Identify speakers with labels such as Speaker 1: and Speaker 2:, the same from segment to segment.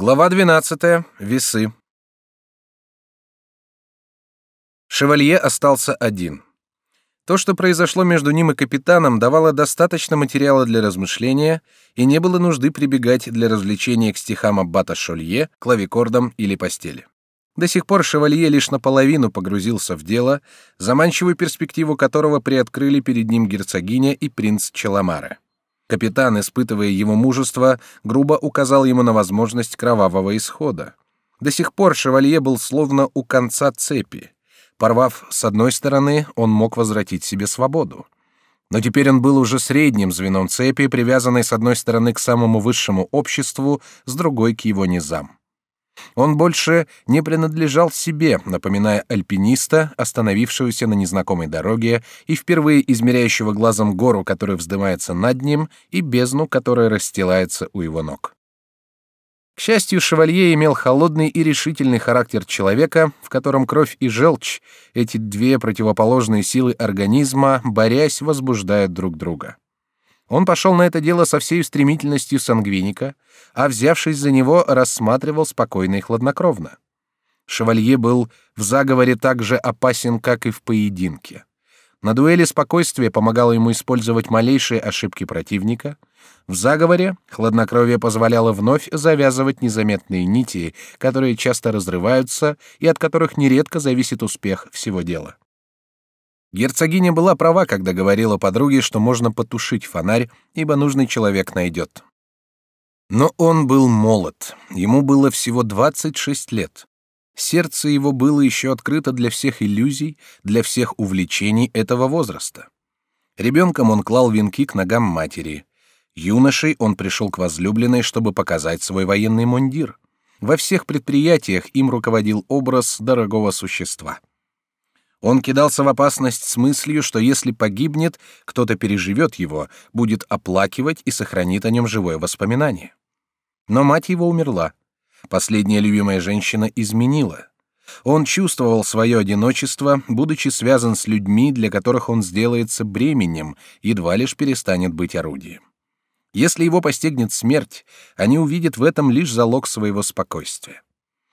Speaker 1: Глава 12. Весы. Шевалье остался один. То, что произошло между ним и капитаном, давало достаточно материала для размышления, и не было нужды прибегать для развлечения к стихам аббата Шолье, клавикордам или постели. До сих пор Шевалье лишь наполовину погрузился в дело, заманчивую перспективу которого приоткрыли перед ним герцогиня и принц Челомаре. Капитан, испытывая его мужество, грубо указал ему на возможность кровавого исхода. До сих пор шевалье был словно у конца цепи. Порвав с одной стороны, он мог возвратить себе свободу. Но теперь он был уже средним звеном цепи, привязанной с одной стороны к самому высшему обществу, с другой к его низам. Он больше не принадлежал себе, напоминая альпиниста, остановившегося на незнакомой дороге и впервые измеряющего глазом гору, которая вздымается над ним, и бездну, которая расстилается у его ног. К счастью, шевалье имел холодный и решительный характер человека, в котором кровь и желчь, эти две противоположные силы организма, борясь, возбуждают друг друга. Он пошел на это дело со всей стремительностью сангвиника, а взявшись за него, рассматривал спокойно и хладнокровно. Шевалье был в заговоре так же опасен, как и в поединке. На дуэли спокойствие помогало ему использовать малейшие ошибки противника. В заговоре хладнокровие позволяло вновь завязывать незаметные нити, которые часто разрываются и от которых нередко зависит успех всего дела. Герцогиня была права, когда говорила подруге, что можно потушить фонарь, ибо нужный человек найдет. Но он был молод, ему было всего 26 лет. Сердце его было еще открыто для всех иллюзий, для всех увлечений этого возраста. Ребенком он клал венки к ногам матери. Юношей он пришел к возлюбленной, чтобы показать свой военный мундир. Во всех предприятиях им руководил образ дорогого существа. Он кидался в опасность с мыслью, что если погибнет, кто-то переживет его, будет оплакивать и сохранит о нем живое воспоминание. Но мать его умерла. Последняя любимая женщина изменила. Он чувствовал свое одиночество, будучи связан с людьми, для которых он сделается бременем, едва лишь перестанет быть орудием. Если его постигнет смерть, они увидят в этом лишь залог своего спокойствия.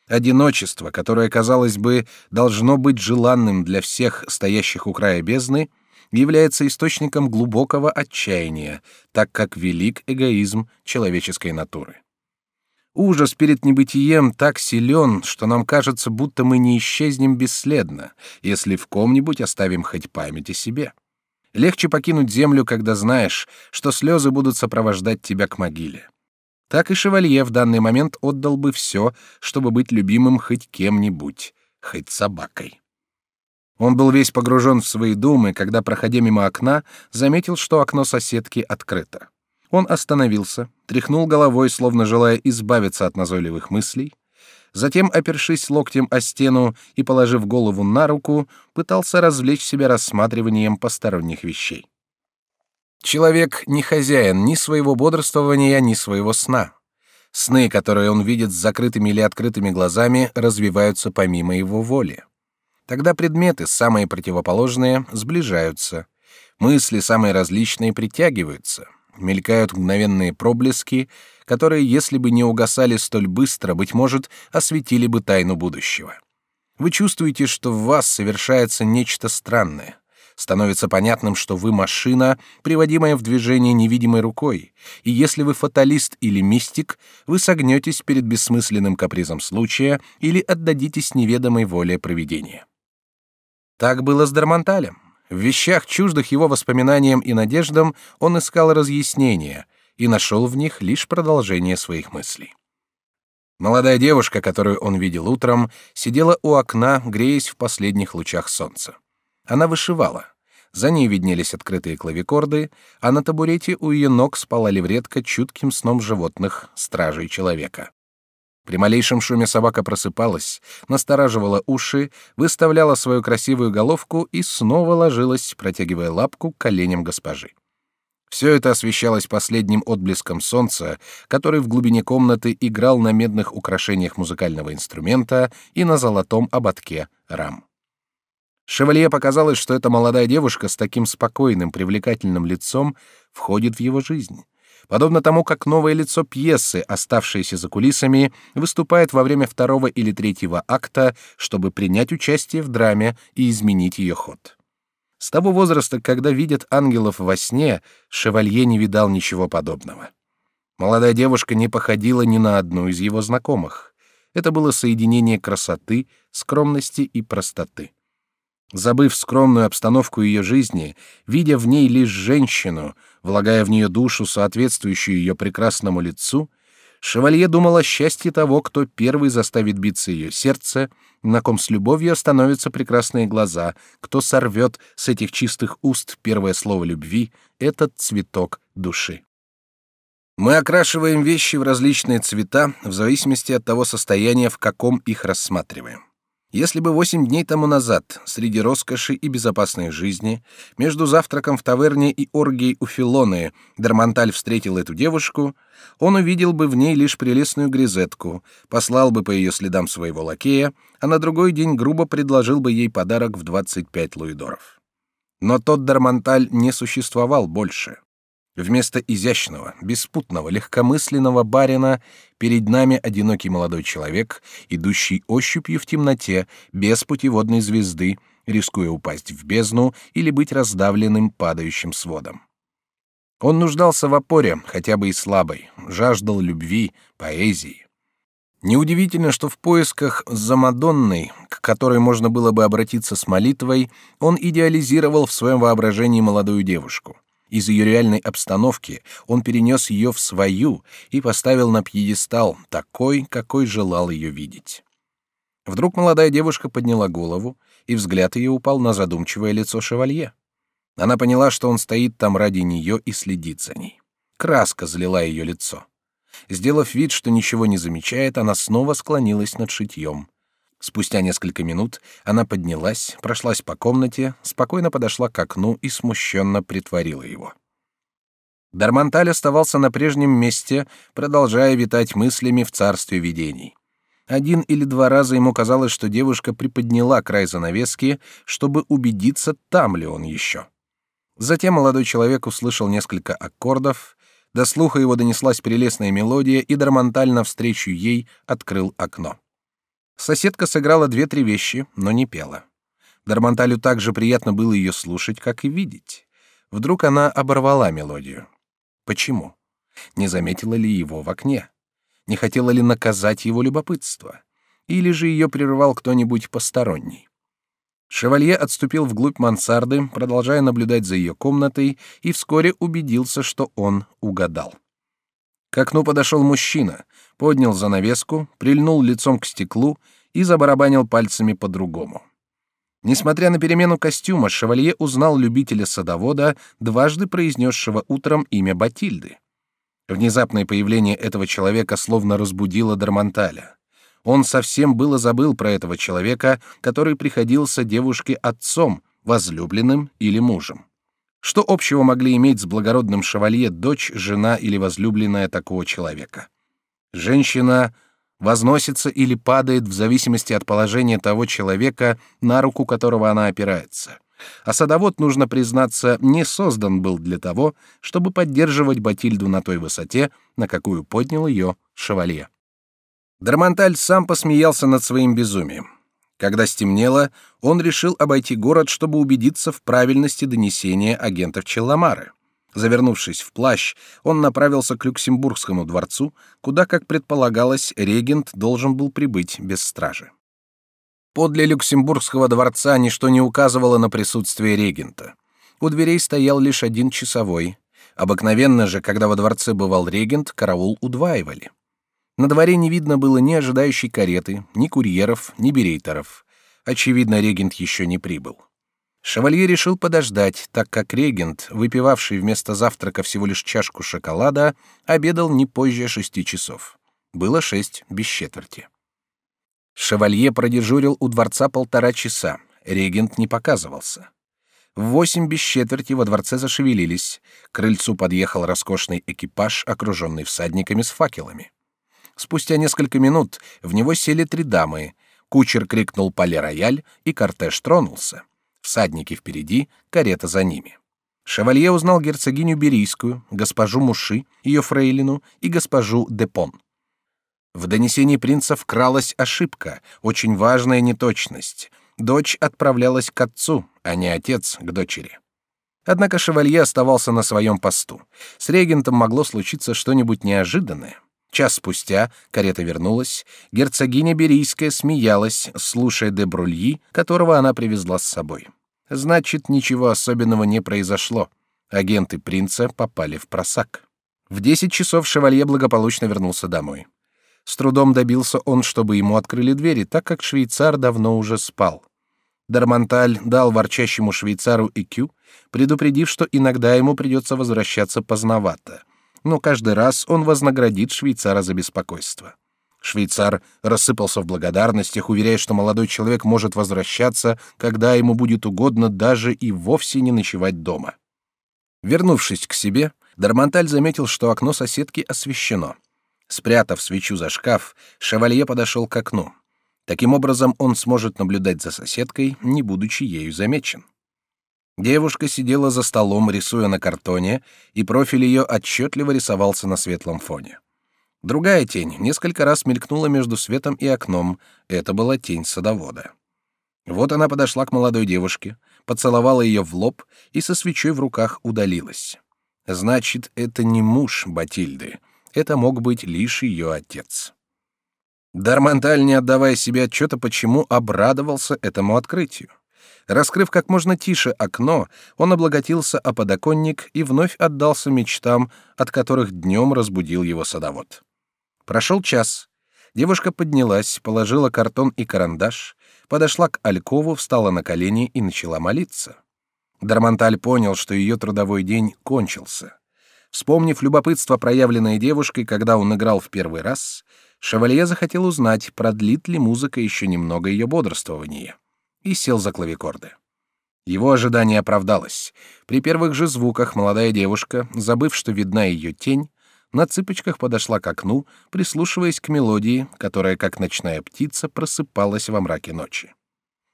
Speaker 1: Одиночество, которое, казалось бы, должно быть желанным для всех стоящих у края бездны, является источником глубокого отчаяния, так как велик эгоизм человеческой натуры. Ужас перед небытием так силен, что нам кажется, будто мы не исчезнем бесследно, если в ком-нибудь оставим хоть память о себе. Легче покинуть землю, когда знаешь, что слезы будут сопровождать тебя к могиле так и шевалье в данный момент отдал бы все, чтобы быть любимым хоть кем-нибудь, хоть собакой. Он был весь погружен в свои думы, когда, проходя мимо окна, заметил, что окно соседки открыто. Он остановился, тряхнул головой, словно желая избавиться от назойливых мыслей, затем, опершись локтем о стену и положив голову на руку, пытался развлечь себя рассматриванием посторонних вещей. Человек не хозяин ни своего бодрствования, ни своего сна. Сны, которые он видит с закрытыми или открытыми глазами, развиваются помимо его воли. Тогда предметы, самые противоположные, сближаются. Мысли, самые различные, притягиваются. Мелькают мгновенные проблески, которые, если бы не угасали столь быстро, быть может, осветили бы тайну будущего. Вы чувствуете, что в вас совершается нечто странное становится понятным, что вы машина, приводимая в движение невидимой рукой, и если вы фаталист или мистик, вы согнетесь перед бессмысленным капризом случая или отдадитесь неведомой воле провидения. Так было с Дармонталем. В вещах, чуждых его воспоминаниям и надеждам, он искал разъяснения и нашел в них лишь продолжение своих мыслей. Молодая девушка, которую он видел утром, сидела у окна, греясь в последних лучах солнца. Она вышивала. За ней виднелись открытые клавикорды, а на табурете у ее ног спала левретка чутким сном животных, стражей человека. При малейшем шуме собака просыпалась, настораживала уши, выставляла свою красивую головку и снова ложилась, протягивая лапку к коленям госпожи. Все это освещалось последним отблеском солнца, который в глубине комнаты играл на медных украшениях музыкального инструмента и на золотом ободке рам. Шевалье показалось, что эта молодая девушка с таким спокойным, привлекательным лицом входит в его жизнь. подобно тому, как новое лицо пьесы, оставшееся за кулисами, выступает во время второго или третьего акта, чтобы принять участие в драме и изменить ее ход. С того возраста, когда видят ангелов во сне, шевалье не видал ничего подобного. Молодая девушка не походила ни на одну из его знакомых. Это было соединение красоты, скромности и простоты. Забыв скромную обстановку ее жизни, видя в ней лишь женщину, влагая в нее душу, соответствующую ее прекрасному лицу, шевалье думал о счастье того, кто первый заставит биться ее сердце, на ком с любовью остановятся прекрасные глаза, кто сорвет с этих чистых уст первое слово любви, этот цветок души. Мы окрашиваем вещи в различные цвета в зависимости от того состояния, в каком их рассматриваем. Если бы восемь дней тому назад, среди роскоши и безопасной жизни, между завтраком в таверне и оргией у Филоны, Дармонталь встретил эту девушку, он увидел бы в ней лишь прелестную грезетку, послал бы по ее следам своего лакея, а на другой день грубо предложил бы ей подарок в двадцать пять луидоров. Но тот Дармонталь не существовал больше. Вместо изящного, беспутного, легкомысленного барина перед нами одинокий молодой человек, идущий ощупью в темноте, без путеводной звезды, рискуя упасть в бездну или быть раздавленным падающим сводом. Он нуждался в опоре, хотя бы и слабой, жаждал любви, поэзии. Неудивительно, что в поисках за Мадонной, к которой можно было бы обратиться с молитвой, он идеализировал в своем воображении молодую девушку. Из ее реальной обстановки он перенес ее в свою и поставил на пьедестал, такой, какой желал ее видеть. Вдруг молодая девушка подняла голову, и взгляд ее упал на задумчивое лицо шевалье. Она поняла, что он стоит там ради нее и следит за ней. Краска залила ее лицо. Сделав вид, что ничего не замечает, она снова склонилась над шитьем. Спустя несколько минут она поднялась, прошлась по комнате, спокойно подошла к окну и смущенно притворила его. Дарманталь оставался на прежнем месте, продолжая витать мыслями в царстве видений. Один или два раза ему казалось, что девушка приподняла край занавески, чтобы убедиться, там ли он еще. Затем молодой человек услышал несколько аккордов, до слуха его донеслась прелестная мелодия, и Дарманталь навстречу ей открыл окно. Соседка сыграла две-три вещи, но не пела. Дармонталю так же приятно было ее слушать, как и видеть. Вдруг она оборвала мелодию. Почему? Не заметила ли его в окне? Не хотела ли наказать его любопытство? Или же ее прервал кто-нибудь посторонний? Шевалье отступил вглубь мансарды, продолжая наблюдать за ее комнатой, и вскоре убедился, что он угадал. К окну подошел мужчина, поднял занавеску, прильнул лицом к стеклу и забарабанил пальцами по-другому. Несмотря на перемену костюма, шевалье узнал любителя садовода, дважды произнесшего утром имя Батильды. Внезапное появление этого человека словно разбудило Дармонталя. Он совсем было забыл про этого человека, который приходился девушке отцом, возлюбленным или мужем. Что общего могли иметь с благородным шевалье дочь, жена или возлюбленная такого человека? Женщина возносится или падает в зависимости от положения того человека, на руку которого она опирается. А садовод, нужно признаться, не создан был для того, чтобы поддерживать Батильду на той высоте, на какую поднял ее шевалье. Дармонталь сам посмеялся над своим безумием. Когда стемнело, он решил обойти город, чтобы убедиться в правильности донесения агентов Челламары. Завернувшись в плащ, он направился к Люксембургскому дворцу, куда, как предполагалось, регент должен был прибыть без стражи. Подле Люксембургского дворца ничто не указывало на присутствие регента. У дверей стоял лишь один часовой. Обыкновенно же, когда во дворце бывал регент, караул удваивали. На дворе не видно было ни ожидающей кареты, ни курьеров, ни берейтеров. Очевидно, регент еще не прибыл. Шевалье решил подождать, так как регент, выпивавший вместо завтрака всего лишь чашку шоколада, обедал не позже шести часов. Было шесть без четверти. Шевалье продежурил у дворца полтора часа. Регент не показывался. В восемь без четверти во дворце зашевелились. К крыльцу подъехал роскошный экипаж, окруженный всадниками с факелами. Спустя несколько минут в него сели три дамы. Кучер крикнул «Пале рояль», и кортеж тронулся. Всадники впереди, карета за ними. Шевалье узнал герцогиню Берийскую, госпожу Муши, ее фрейлину и госпожу Депон. В донесении принца вкралась ошибка, очень важная неточность. Дочь отправлялась к отцу, а не отец к дочери. Однако шевалье оставался на своем посту. С регентом могло случиться что-нибудь неожиданное. Час спустя карета вернулась, герцогиня Берийская смеялась, слушая де Брульи, которого она привезла с собой. Значит, ничего особенного не произошло. Агенты принца попали в просак. В десять часов шевалье благополучно вернулся домой. С трудом добился он, чтобы ему открыли двери, так как швейцар давно уже спал. Дармонталь дал ворчащему швейцару икю, предупредив, что иногда ему придется возвращаться поздновато. Но каждый раз он вознаградит швейцара за беспокойство. Швейцар рассыпался в благодарностях, уверяя, что молодой человек может возвращаться, когда ему будет угодно, даже и вовсе не ночевать дома. Вернувшись к себе, Дармонталь заметил, что окно соседки освещено. Спрятав свечу за шкаф, шевалье подошел к окну. Таким образом, он сможет наблюдать за соседкой, не будучи ею замечен. Девушка сидела за столом, рисуя на картоне, и профиль ее отчетливо рисовался на светлом фоне. Другая тень несколько раз мелькнула между светом и окном. Это была тень садовода. Вот она подошла к молодой девушке, поцеловала ее в лоб и со свечой в руках удалилась. Значит, это не муж Батильды. Это мог быть лишь ее отец. Дармонталь, не отдавая себе отчета, почему обрадовался этому открытию. Раскрыв как можно тише окно, он облаготился о подоконник и вновь отдался мечтам, от которых днем разбудил его садовод. Прошел час. Девушка поднялась, положила картон и карандаш, подошла к Алькову, встала на колени и начала молиться. Дармонталь понял, что ее трудовой день кончился. Вспомнив любопытство, проявленное девушкой, когда он играл в первый раз, Шевалье захотел узнать, продлит ли музыка еще немного ее бодрствования, и сел за клавикорды. Его ожидание оправдалось. При первых же звуках молодая девушка, забыв, что видна ее тень, на цыпочках подошла к окну, прислушиваясь к мелодии, которая, как ночная птица, просыпалась во мраке ночи.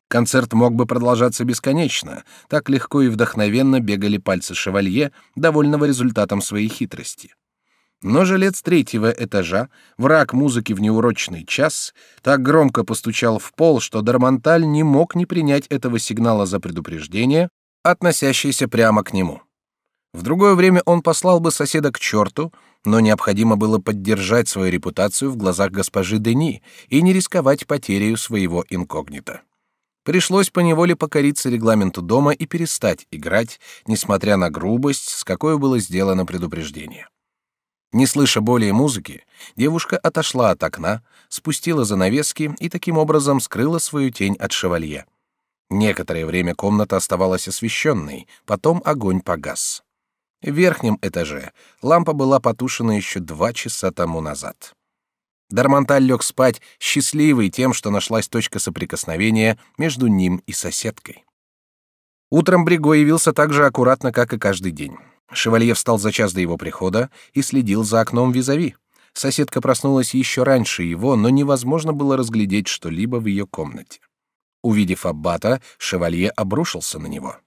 Speaker 1: Концерт мог бы продолжаться бесконечно, так легко и вдохновенно бегали пальцы шевалье, довольного результатом своей хитрости. Но жилец третьего этажа, враг музыки в неурочный час, так громко постучал в пол, что Дармонталь не мог не принять этого сигнала за предупреждение, относящееся прямо к нему. В другое время он послал бы соседа к черту, но необходимо было поддержать свою репутацию в глазах госпожи Дени и не рисковать потерей своего инкогнито. Пришлось поневоле покориться регламенту дома и перестать играть, несмотря на грубость, с какой было сделано предупреждение. Не слыша более музыки, девушка отошла от окна, спустила занавески и таким образом скрыла свою тень от шевалье. Некоторое время комната оставалась освещенной, потом огонь погас. В верхнем этаже лампа была потушена еще два часа тому назад. Дармонталь лег спать, счастливый тем, что нашлась точка соприкосновения между ним и соседкой. Утром Бриго явился так же аккуратно, как и каждый день. Шевалье встал за час до его прихода и следил за окном визави. Соседка проснулась еще раньше его, но невозможно было разглядеть что-либо в ее комнате. Увидев аббата, шевалье обрушился на него.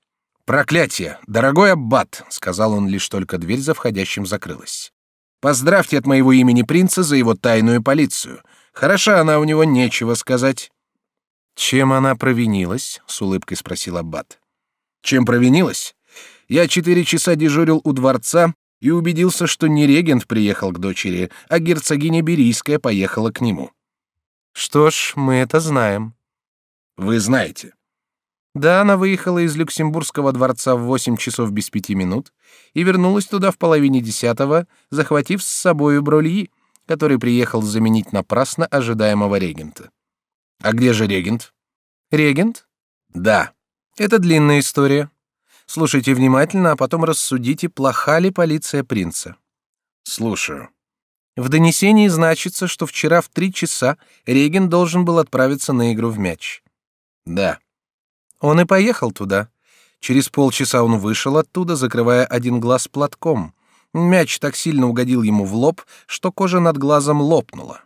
Speaker 1: Проклятие, дорогой аббат, сказал он лишь только дверь за входящим закрылась. Поздравьте от моего имени принца за его тайную полицию. Хороша она у него, нечего сказать. Чем она провинилась? с улыбкой спросил аббат. Чем провинилась? Я четыре часа дежурил у дворца и убедился, что не регент приехал к дочери, а герцогиня Берийская поехала к нему. Что ж, мы это знаем. Вы знаете. Да, она выехала из Люксембургского дворца в восемь часов без пяти минут и вернулась туда в половине десятого, захватив с собою Брольи, который приехал заменить напрасно ожидаемого регента. А где же регент? Регент? Да. Это длинная история. Слушайте внимательно, а потом рассудите, плоха ли полиция принца. Слушаю. В донесении значится, что вчера в три часа регент должен был отправиться на игру в мяч. Да. Он и поехал туда. Через полчаса он вышел оттуда, закрывая один глаз платком. Мяч так сильно угодил ему в лоб, что кожа над глазом лопнула.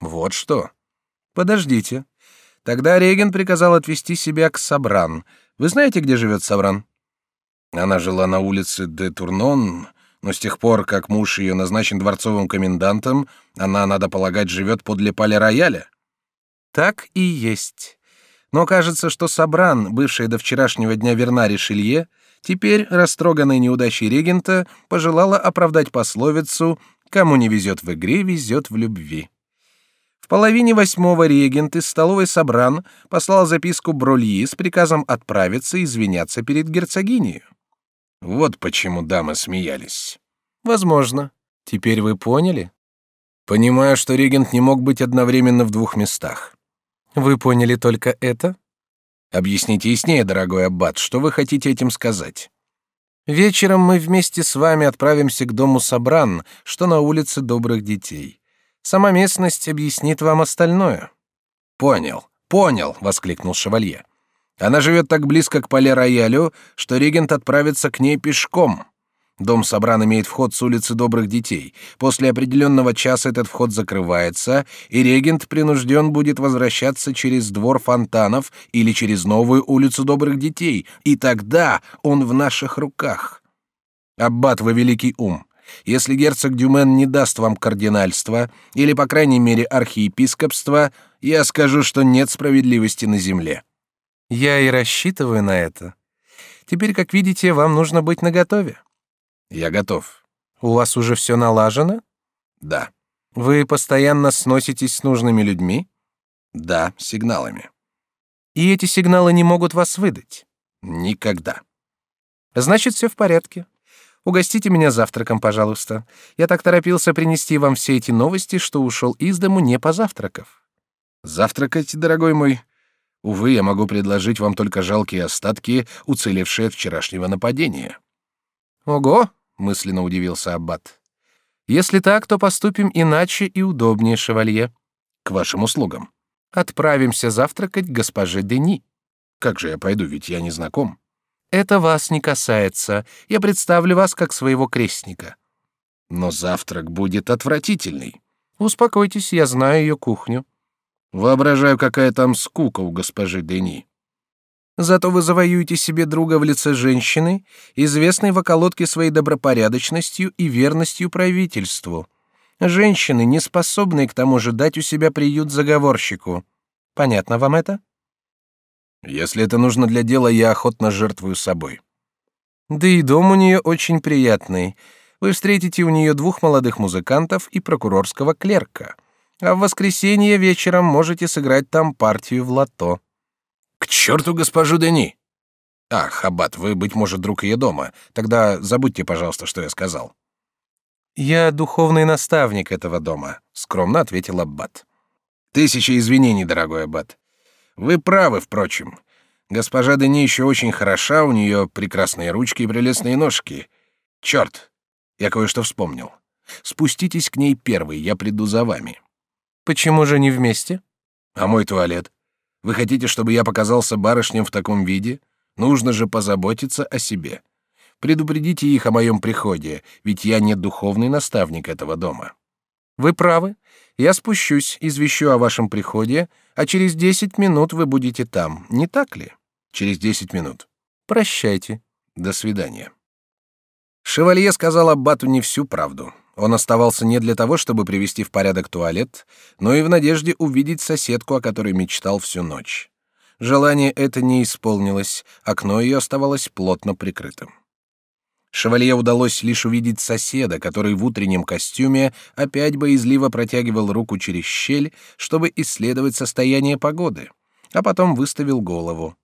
Speaker 1: Вот что. Подождите. Тогда Реген приказал отвести себя к Сабран. Вы знаете, где живет Сабран? Она жила на улице де Турнон, но с тех пор, как муж ее назначен дворцовым комендантом, она, надо полагать, живет подле пале-рояля.
Speaker 2: Так и есть. Но кажется, что Сабран, бывшая до вчерашнего дня верна Ришелье, теперь, растроганная неудачей регента, пожелала оправдать пословицу «Кому не везет в игре, везет в любви». В половине восьмого регент из столовой Сабран послал записку Брольи с приказом отправиться и извиняться перед герцогиней.
Speaker 1: Вот почему дамы смеялись.
Speaker 2: Возможно. Теперь вы поняли?
Speaker 1: Понимаю, что регент не мог быть одновременно в двух местах.
Speaker 2: Вы поняли только это?
Speaker 1: Объясните яснее, дорогой аббат, что вы хотите этим сказать?
Speaker 2: Вечером мы вместе с вами отправимся к дому Сабран, что на улице Добрых Детей. Сама местность объяснит вам остальное.
Speaker 1: Понял, понял, воскликнул шевалье. Она живет так близко к поле-роялю, что регент отправится к ней пешком. Дом Собран имеет вход с улицы Добрых Детей. После определенного часа этот вход закрывается, и регент принужден будет возвращаться через двор фонтанов или через новую улицу Добрых Детей, и тогда он в наших руках. Аббат, вы великий ум. Если герцог Дюмен не даст вам кардинальства, или, по крайней мере, архиепископства, я скажу, что нет справедливости на земле.
Speaker 2: Я и рассчитываю на это. Теперь, как видите, вам нужно быть наготове.
Speaker 1: Я готов.
Speaker 2: У вас уже все налажено?
Speaker 1: Да.
Speaker 2: Вы постоянно сноситесь с нужными людьми?
Speaker 1: Да, сигналами.
Speaker 2: И эти сигналы не могут вас выдать?
Speaker 1: Никогда.
Speaker 2: Значит, все в порядке. Угостите меня завтраком, пожалуйста. Я так торопился принести вам все эти новости, что ушел из дому не позавтракав.
Speaker 1: Завтракать, дорогой мой? Увы, я могу предложить вам только жалкие остатки, уцелевшие от вчерашнего нападения.
Speaker 2: Ого, мысленно удивился аббат. Если так, то поступим иначе и удобнее, шевалье.
Speaker 1: К вашим услугам.
Speaker 2: Отправимся завтракать к госпоже Дени.
Speaker 1: Как же я пойду, ведь я не знаком.
Speaker 2: Это вас не касается. Я представлю вас как своего крестника.
Speaker 1: Но завтрак будет отвратительный.
Speaker 2: Успокойтесь, я знаю ее кухню.
Speaker 1: Воображаю, какая там скука у госпожи Дени.
Speaker 2: Зато вы завоюете себе друга в лице женщины, известной в околотке своей добропорядочностью и верностью правительству. Женщины, не способные к тому же дать у себя приют заговорщику. Понятно вам это?
Speaker 1: Если это нужно для дела, я охотно жертвую собой.
Speaker 2: Да и дом у нее очень приятный. Вы встретите у нее двух молодых музыкантов и прокурорского клерка — а в воскресенье вечером можете сыграть там партию в лото.
Speaker 1: К черту госпожу Дени! Ах, аббат, вы, быть может, друг ее дома. Тогда забудьте, пожалуйста, что я сказал.
Speaker 2: Я духовный наставник этого дома, скромно ответил аббат.
Speaker 1: Тысяча извинений, дорогой аббат. Вы правы, впрочем. Госпожа Дени еще очень хороша, у нее прекрасные ручки и прелестные ножки. Черт, я кое-что вспомнил. Спуститесь к ней первый, я приду за вами.
Speaker 2: Почему же не вместе?
Speaker 1: А мой туалет? Вы хотите, чтобы я показался барышням в таком виде? Нужно же позаботиться о себе. Предупредите их о моем приходе, ведь я не духовный наставник этого дома.
Speaker 2: Вы правы. Я спущусь, извещу о вашем приходе, а через десять минут вы будете там, не так ли?
Speaker 1: Через десять минут.
Speaker 2: Прощайте.
Speaker 1: До свидания. Шевалье сказал аббату не всю правду. Он оставался не для того, чтобы привести в порядок туалет, но и в надежде увидеть соседку, о которой мечтал всю ночь. Желание это не исполнилось, окно ее оставалось плотно прикрытым. Шевалье удалось лишь увидеть соседа, который в утреннем костюме опять боязливо протягивал руку через щель, чтобы исследовать состояние погоды, а потом выставил голову.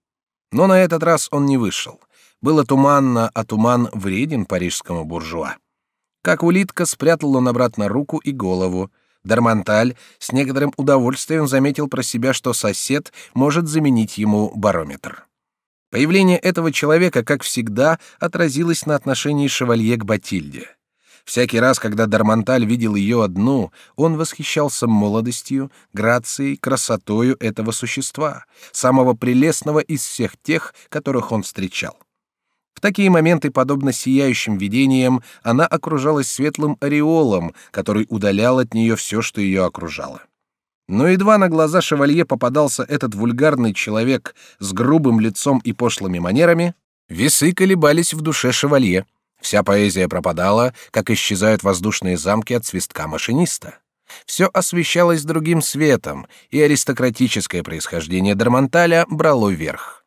Speaker 1: Но на этот раз он не вышел. Было туманно, а туман вреден парижскому буржуа. Как улитка, спрятал он обратно руку и голову. Дарманталь с некоторым удовольствием заметил про себя, что сосед может заменить ему барометр. Появление этого человека, как всегда, отразилось на отношении шевалье к Батильде. Всякий раз, когда Дарманталь видел ее одну, он восхищался молодостью, грацией, красотою этого существа, самого прелестного из всех тех, которых он встречал. В такие моменты, подобно сияющим видениям, она окружалась светлым ореолом, который удалял от нее все, что ее окружало. Но едва на глаза шевалье попадался этот вульгарный человек с грубым лицом и пошлыми манерами, Весы колебались в душе шевалье. Вся поэзия пропадала, как исчезают воздушные замки от свистка машиниста. Все освещалось другим светом, и аристократическое происхождение Дармонталя брало верх.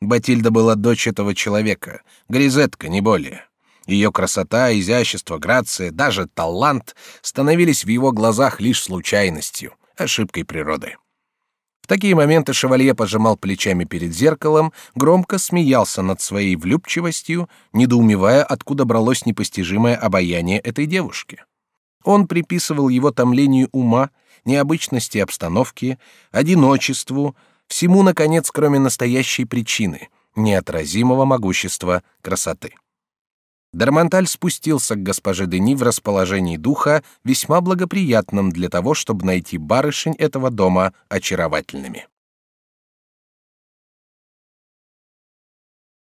Speaker 1: Батильда была дочь этого человека, гризетка, не более. Ее красота, изящество, грация, даже талант становились в его глазах лишь случайностью, ошибкой природы такие моменты шевалье пожимал плечами перед зеркалом, громко смеялся над своей влюбчивостью, недоумевая, откуда бралось непостижимое обаяние этой девушки. Он приписывал его томлению ума, необычности обстановки, одиночеству, всему, наконец, кроме настоящей причины — неотразимого могущества красоты. Дармонталь спустился к госпоже Дени в расположении духа, весьма благоприятном для того, чтобы найти барышень этого дома очаровательными.